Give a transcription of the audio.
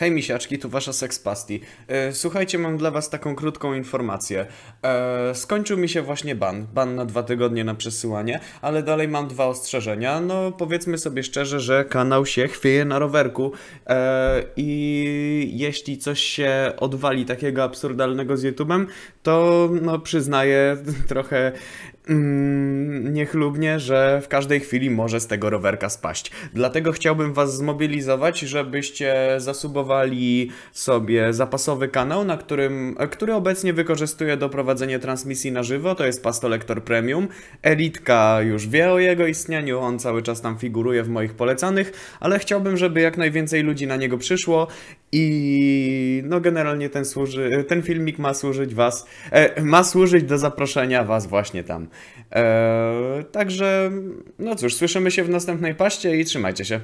Hej misiaczki, tu wasza Sexpasti. E, Słuchajcie, mam dla was taką krótką informację. E, skończył mi się właśnie ban, ban na dwa tygodnie na przesyłanie, ale dalej mam dwa ostrzeżenia. No powiedzmy sobie szczerze, że kanał się chwieje na rowerku e, i jeśli coś się odwali takiego absurdalnego z YouTube'em, to no przyznaję trochę mm, niechlubnie, że w każdej chwili może z tego rowerka spaść. Dlatego chciałbym was zmobilizować, żebyście zasubowali sobie zapasowy kanał, na którym, który obecnie wykorzystuję do prowadzenia transmisji na żywo, to jest Pastolektor Premium. Elitka już wie o jego istnieniu, on cały czas tam figuruje w moich polecanych, ale chciałbym, żeby jak najwięcej ludzi na niego przyszło i no generalnie ten, służy, ten filmik ma służyć was, e, ma służyć do zaproszenia was właśnie tam. E, także, no cóż, słyszymy się w następnej paście i trzymajcie się.